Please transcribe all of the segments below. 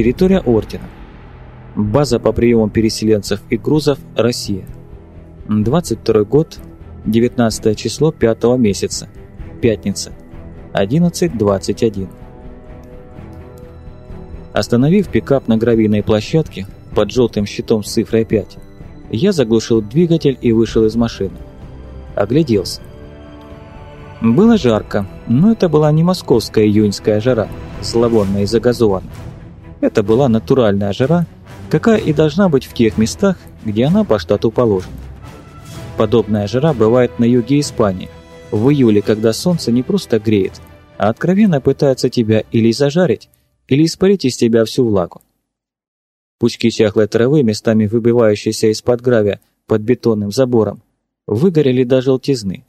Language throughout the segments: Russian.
Территория Ордена. База по приему переселенцев и грузов «Россия». 22 год, 19 число 5 месяца. Пятница. 11.21. Остановив пикап на гравийной площадке под желтым щитом с цифрой 5, я заглушил двигатель и вышел из машины. Огляделся. Было жарко, но это была не московская июньская жара, зловонная и загазованная. Это была натуральная жара, какая и должна быть в тех местах, где она по штату положена. Подобная жара бывает на юге Испании, в июле, когда солнце не просто греет, а откровенно пытается тебя или зажарить, или испарить из тебя всю влагу. Пучки чахлой травы, местами выбивающиеся из-под гравия под бетонным забором, выгорели до желтизны.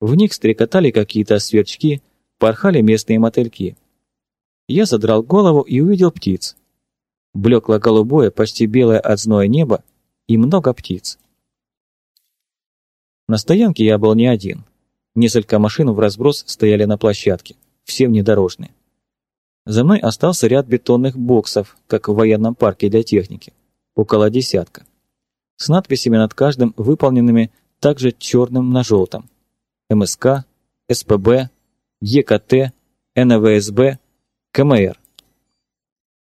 В них стрекотали какие-то сверчки, порхали местные мотыльки. Я задрал голову и увидел птиц. Блекло-голубое, почти белое от зноя небо и много птиц. На стоянке я был не один. Несколько машин в разброс стояли на площадке, все внедорожные. За мной остался ряд бетонных боксов, как в военном парке для техники, около десятка, с надписями над каждым, выполненными также черным на желтом. МСК, СПБ, ЕКТ, НВСБ, КМР.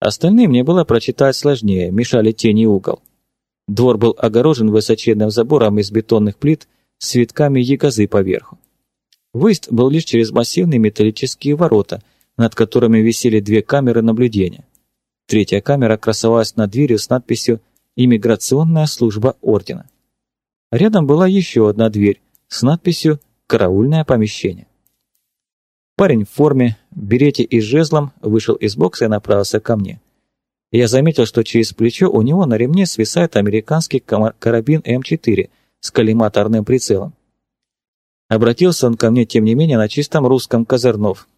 Остальные мне было прочитать сложнее, мешали тени и угол. Двор был огорожен высоченным забором из бетонных плит с витками ягозы поверху. Выезд был лишь через массивные металлические ворота, над которыми висели две камеры наблюдения. Третья камера красовалась над дверью с надписью «Иммиграционная служба ордена». Рядом была еще одна дверь с надписью «Караульное помещение». Парень в форме, берете и жезлом вышел из бокса и направился ко мне. Я заметил, что через плечо у него на ремне свисает американский карабин М4 с коллиматорным прицелом. Обратился он ко мне, тем не менее, на чистом русском Козырнов.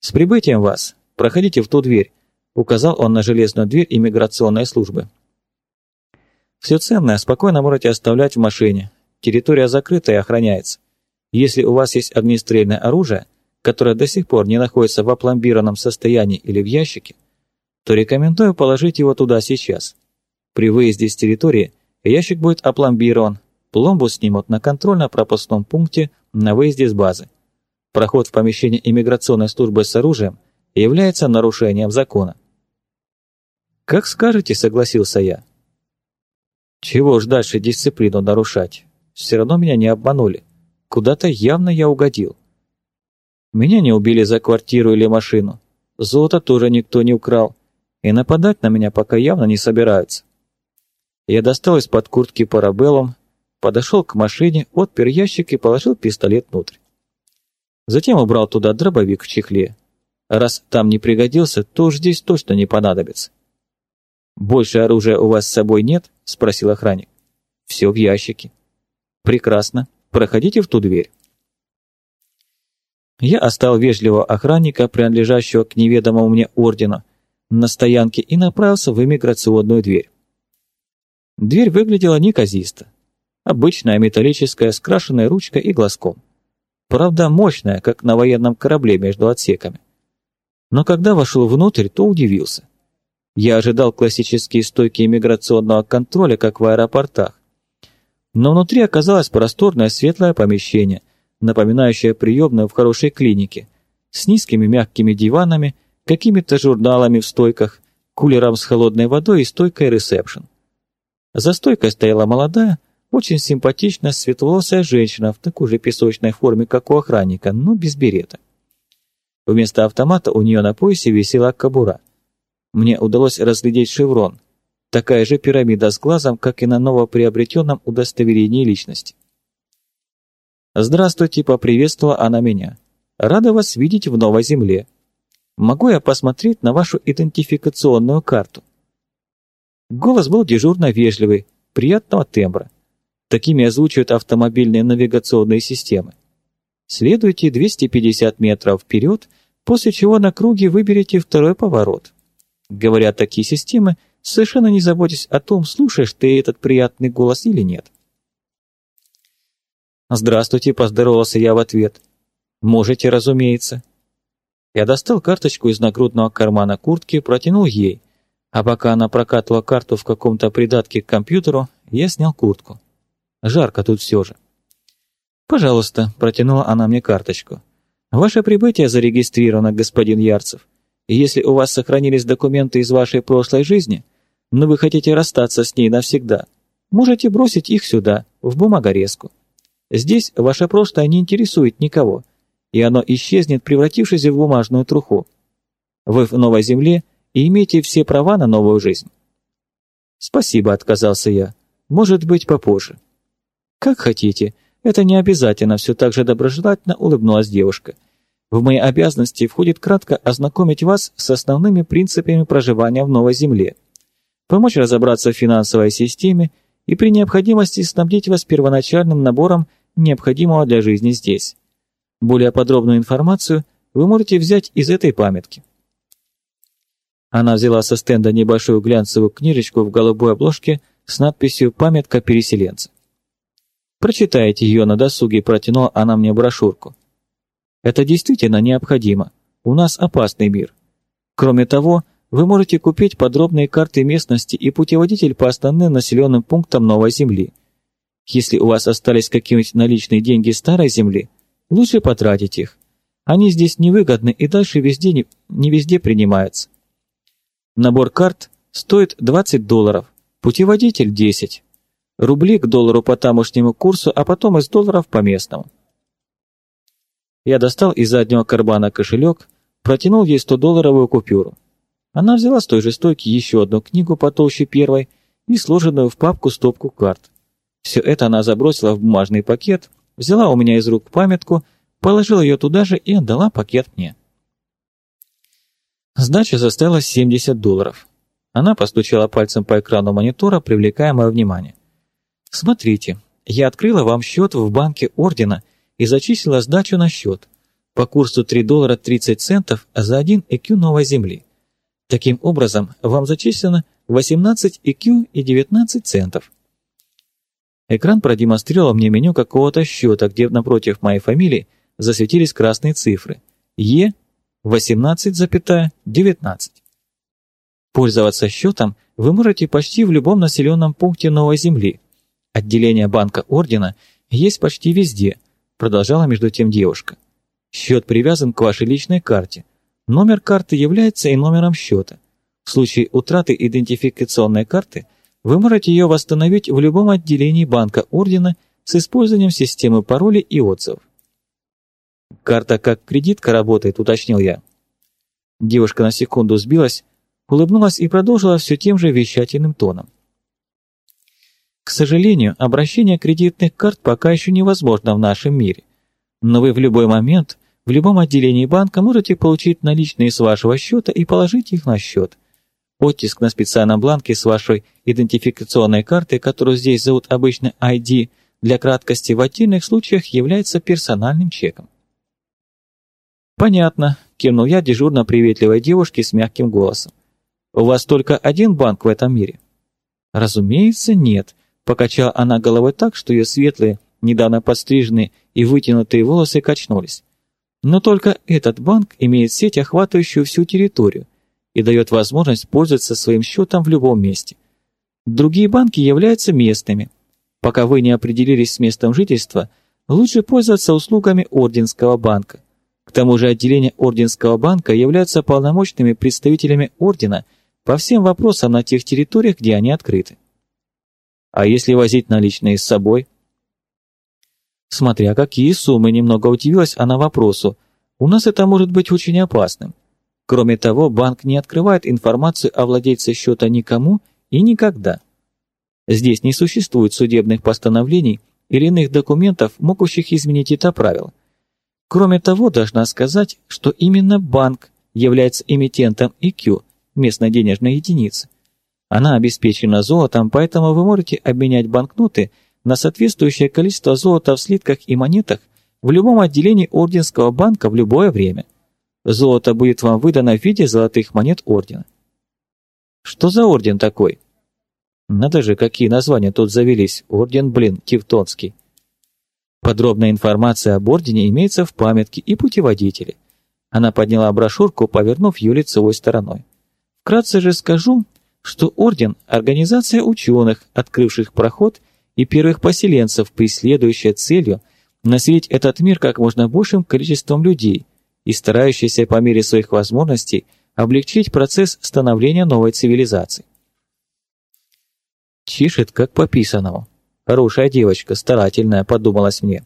«С прибытием вас! Проходите в ту дверь!» Указал он на железную дверь иммиграционной службы. «Все ценное спокойно можете оставлять в машине. Территория закрыта и охраняется. Если у вас есть огнестрельное оружие, которое до сих пор не находится в опломбированном состоянии или в ящике, то рекомендую положить его туда сейчас. При выезде с территории ящик будет опломбирован, пломбу снимут на контрольно-пропускном пункте на выезде с базы. Проход в помещение иммиграционной службы с оружием является нарушением закона. «Как скажете», — согласился я. «Чего ж дальше дисциплину нарушать? Все равно меня не обманули. Куда-то явно я угодил. Меня не убили за квартиру или машину. Золото тоже никто не украл. И нападать на меня пока явно не собираются. Я достал из-под куртки парабеллум, подошел к машине, отпер ящик и положил пистолет внутрь. Затем убрал туда дробовик в чехле. Раз там не пригодился, то уж здесь точно не понадобится. «Больше оружия у вас с собой нет?» – спросил охранник. «Все в ящике». «Прекрасно. Проходите в ту дверь». Я оставил вежливого охранника, принадлежащего к неведомому мне ордену, на стоянке и направился в иммиграционную дверь. Дверь выглядела неказисто. Обычная металлическая, скрашенная ручкой и глазком. Правда, мощная, как на военном корабле между отсеками. Но когда вошел внутрь, то удивился. Я ожидал классические стойки иммиграционного контроля, как в аэропортах. Но внутри оказалось просторное светлое помещение, напоминающее приемную в хорошей клинике, с низкими мягкими диванами, какими-то журналами в стойках, кулером с холодной водой и стойкой ресепшн. За стойкой стояла молодая, очень симпатичная светловолосая женщина в такой же песочной форме, как у охранника, но без берета. Вместо автомата у нее на поясе висела кобура. Мне удалось разглядеть шеврон. Такая же пирамида с глазом, как и на новоприобретенном удостоверении личности. «Здравствуйте», — поприветствовала она меня. «Рада вас видеть в новой земле. Могу я посмотреть на вашу идентификационную карту?» Голос был дежурно вежливый, приятного тембра. Такими озвучивают автомобильные навигационные системы. Следуйте 250 метров вперед, после чего на круге выберите второй поворот. Говорят такие системы, совершенно не заботясь о том, слушаешь ты этот приятный голос или нет. «Здравствуйте», — поздоровался я в ответ. «Можете, разумеется». Я достал карточку из нагрудного кармана куртки, протянул ей, А пока она прокатывала карту в каком-то придатке к компьютеру, я снял куртку. Жарко тут все же. «Пожалуйста», — протянула она мне карточку. «Ваше прибытие зарегистрировано, господин Ярцев. Если у вас сохранились документы из вашей прошлой жизни, но вы хотите расстаться с ней навсегда, можете бросить их сюда, в бумагорезку. Здесь ваше прошлое не интересует никого, и оно исчезнет, превратившись в бумажную труху. Вы в новой земле — и имейте все права на новую жизнь. Спасибо, отказался я. Может быть, попозже. Как хотите. Это не обязательно, все так же доброжелательно улыбнулась девушка. В мои обязанности входит кратко ознакомить вас с основными принципами проживания в новой земле, помочь разобраться в финансовой системе и при необходимости снабдить вас первоначальным набором необходимого для жизни здесь. Более подробную информацию вы можете взять из этой памятки. Она взяла со стенда небольшую глянцевую книжечку в голубой обложке с надписью «Памятка переселенца». «Прочитайте ее на досуге», — протянула она мне брошюрку. «Это действительно необходимо. У нас опасный мир. Кроме того, вы можете купить подробные карты местности и путеводитель по основным населенным пунктам Новой Земли. Если у вас остались какие-нибудь наличные деньги старой Земли, лучше потратить их. Они здесь невыгодны и дальше везде не, не везде принимаются. Набор карт стоит 20 долларов, путеводитель 10. Рубли к доллару по тамошнему курсу, а потом из долларов по местному. Я достал из заднего кармана кошелек, протянул ей 100-долларовую купюру. Она взяла с той же стойки еще одну книгу потолще первой и сложенную в папку стопку карт. Все это она забросила в бумажный пакет, взяла у меня из рук памятку, положила ее туда же и отдала пакет мне. Сдача составила 70 долларов. Она постучала пальцем по экрану монитора, привлекая мое внимание. «Смотрите, я открыла вам счет в банке Ордена и зачислила сдачу на счет по курсу 3 доллара 30 центов за 1 EQ Новой Земли. Таким образом, вам зачислено 18 EQ и 19 центов». Экран продемонстрировал мне меню какого-то счета, где напротив моей фамилии засветились красные цифры. Е 18,19. Пользоваться счетом вы можете почти в любом населенном пункте Новой Земли. Отделение банка Ордена есть почти везде, продолжала между тем девушка. Счет привязан к вашей личной карте. Номер карты является и номером счета. В случае утраты идентификационной карты вы можете ее восстановить в любом отделении банка Ордена с использованием системы паролей и отзывов. «Карта как кредитка работает», — уточнил я. Девушка на секунду сбилась, улыбнулась и продолжила все тем же вещательным тоном. К сожалению, обращение кредитных карт пока еще невозможно в нашем мире. Но вы в любой момент, в любом отделении банка можете получить наличные с вашего счета и положить их на счет. Оттиск на специальном бланке с вашей идентификационной карты, которую здесь зовут обычно ID, для краткости в отдельных случаях является персональным чеком. «Понятно», — кивнул я дежурно приветливой девушке с мягким голосом. «У вас только один банк в этом мире?» «Разумеется, нет», — покачала она головой так, что ее светлые, недавно подстриженные и вытянутые волосы качнулись. «Но только этот банк имеет сеть, охватывающую всю территорию, и дает возможность пользоваться своим счетом в любом месте. Другие банки являются местными. Пока вы не определились с местом жительства, лучше пользоваться услугами Орденского банка. К тому же отделения Орденского банка являются полномочными представителями Ордена по всем вопросам на тех территориях, где они открыты. А если возить наличные с собой? Смотря какие суммы, немного удивилась она вопросу. У нас это может быть очень опасным. Кроме того, банк не открывает информацию о владельце счета никому и никогда. Здесь не существует судебных постановлений или иных документов, могущих изменить это правило. Кроме того, должна сказать, что именно банк является эмитентом EQ, местной денежной единицы. Она обеспечена золотом, поэтому вы можете обменять банкноты на соответствующее количество золота в слитках и монетах в любом отделении Орденского банка в любое время. Золото будет вам выдано в виде золотых монет Ордена. Что за орден такой? Надо же, какие названия тут завелись. Орден, блин, Тевтонский. Подробная информация об ордене имеется в памятке и путеводителе. Она подняла брошюрку, повернув ее лицевой стороной. Вкратце же скажу, что Орден – организация ученых, открывших проход и первых поселенцев, преследующая целью населить этот мир как можно большим количеством людей и старающаяся по мере своих возможностей облегчить процесс становления новой цивилизации. Чишет, как по писанному. Хорошая девочка, старательная, подумалось мне.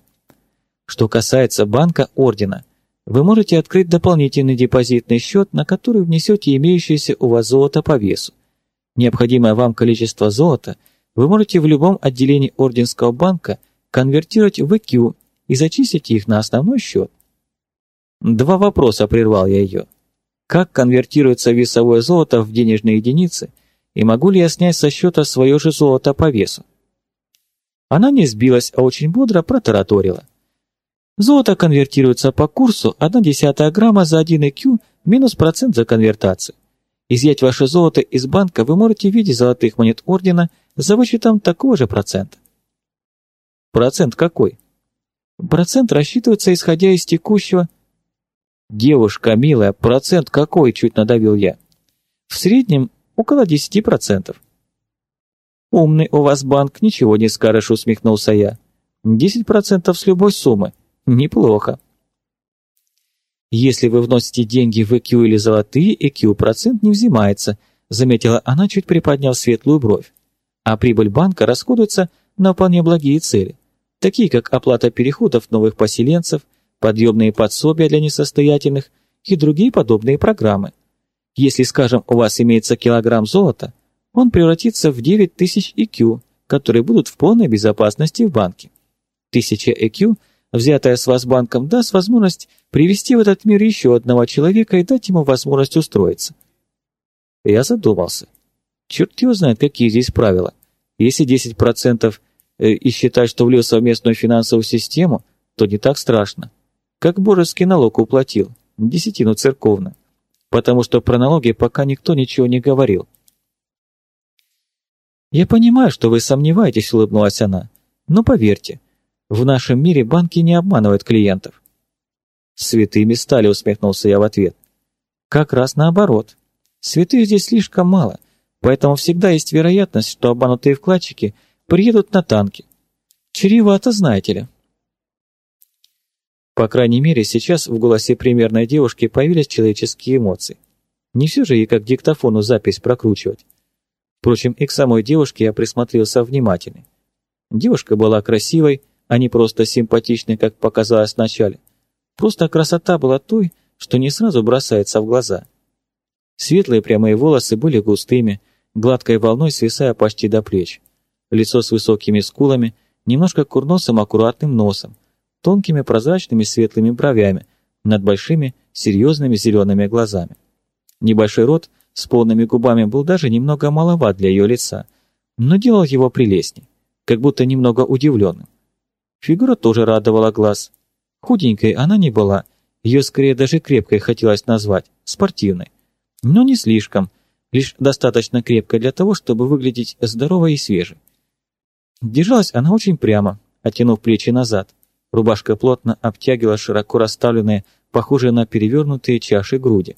Что касается банка Ордена, вы можете открыть дополнительный депозитный счет, на который внесете имеющееся у вас золото по весу. Необходимое вам количество золота вы можете в любом отделении Орденского банка конвертировать в EQ и зачислить их на основной счет. Два вопроса прервал я ее. Как конвертируется весовое золото в денежные единицы, и могу ли я снять со счета свое же золото по весу? Она не сбилась, а очень бодро протараторила. Золото конвертируется по курсу 1 десятая грамма за 1 EQ минус процент за конвертацию. Изъять ваше золото из банка вы можете в виде золотых монет ордена за вычетом такого же процента. Процент какой? Процент рассчитывается исходя из текущего... Девушка, милая, процент какой, чуть надавил я. В среднем около 10%. Умный у вас банк, ничего не скажешь, усмехнулся я. 10% с любой суммы. Неплохо. Если вы вносите деньги в EQ или золотые, EQ процент не взимается, заметила она, чуть приподняв светлую бровь. А прибыль банка расходуется на вполне благие цели, такие как оплата переходов новых поселенцев, подъемные подсобия для несостоятельных и другие подобные программы. Если, скажем, у вас имеется килограмм золота, он превратится в 9000 EQ, которые будут в полной безопасности в банке. 1000 EQ – взятая с вас банком, даст возможность привести в этот мир еще одного человека и дать ему возможность устроиться. Я задумался. Черт его знает, какие здесь правила. Если 10% э, и считать, что влез в совместную финансовую систему, то не так страшно. Как божеский налог уплатил, десятину церковно. Потому что про налоги пока никто ничего не говорил. «Я понимаю, что вы сомневаетесь», — улыбнулась она. «Но поверьте, в нашем мире банки не обманывают клиентов. Святыми стали, усмехнулся я в ответ. Как раз наоборот. Святых здесь слишком мало, поэтому всегда есть вероятность, что обманутые вкладчики приедут на танки. Чревато, знаете ли. По крайней мере, сейчас в голосе примерной девушки появились человеческие эмоции. Не все же ей как диктофону запись прокручивать. Впрочем, и к самой девушке я присмотрелся внимательней. Девушка была красивой, а не просто симпатичной, как показалось вначале. Просто красота была той, что не сразу бросается в глаза. Светлые прямые волосы были густыми, гладкой волной свисая почти до плеч. Лицо с высокими скулами, немножко курносым аккуратным носом, тонкими прозрачными светлыми бровями, над большими серьезными зелеными глазами. Небольшой рот с полными губами был даже немного маловат для ее лица, но делал его прелестней, как будто немного удивленным. Фигура тоже радовала глаз. Худенькой она не была, ее скорее даже крепкой хотелось назвать, спортивной. Но не слишком, лишь достаточно крепкой для того, чтобы выглядеть здоровой и свежей. Держалась она очень прямо, оттянув плечи назад. Рубашка плотно обтягивала широко расставленные, похожие на перевернутые чаши груди.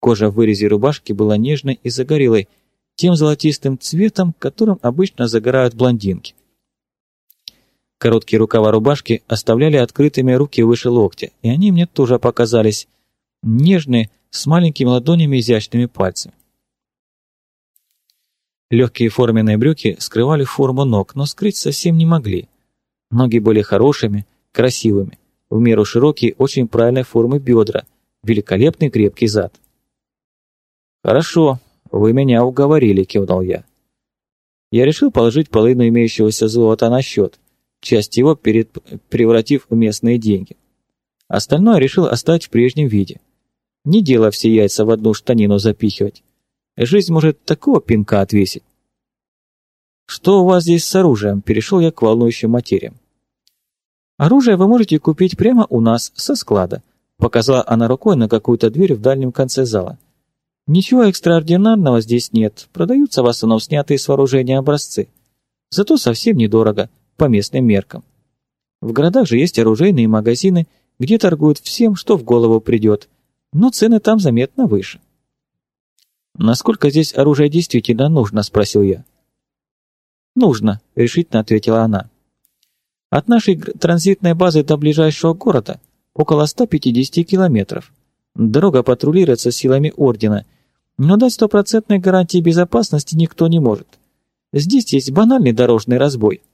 Кожа в вырезе рубашки была нежной и загорелой, тем золотистым цветом, которым обычно загорают блондинки. Короткие рукава рубашки оставляли открытыми руки выше локтя, и они мне тоже показались нежные, с маленькими ладонями и изящными пальцами. Легкие форменные брюки скрывали форму ног, но скрыть совсем не могли. Ноги были хорошими, красивыми, в меру широкие, очень правильной формы бедра, великолепный крепкий зад. «Хорошо, вы меня уговорили», — кивнул я. Я решил положить половину имеющегося золота на счет, часть его перед, превратив в местные деньги. Остальное решил оставить в прежнем виде. Не дело все яйца в одну штанину запихивать. Жизнь может такого пинка отвесить. «Что у вас здесь с оружием?» – перешел я к волнующим материям. «Оружие вы можете купить прямо у нас, со склада», – показала она рукой на какую-то дверь в дальнем конце зала. «Ничего экстраординарного здесь нет, продаются в основном снятые с вооружения образцы. Зато совсем недорого, по местным меркам. В городах же есть оружейные магазины, где торгуют всем, что в голову придет, но цены там заметно выше. «Насколько здесь оружие действительно нужно?» – спросил я. «Нужно», – решительно ответила она. «От нашей транзитной базы до ближайшего города около 150 километров. Дорога патрулируется силами Ордена, но дать стопроцентной гарантии безопасности никто не может. Здесь есть банальный дорожный разбой –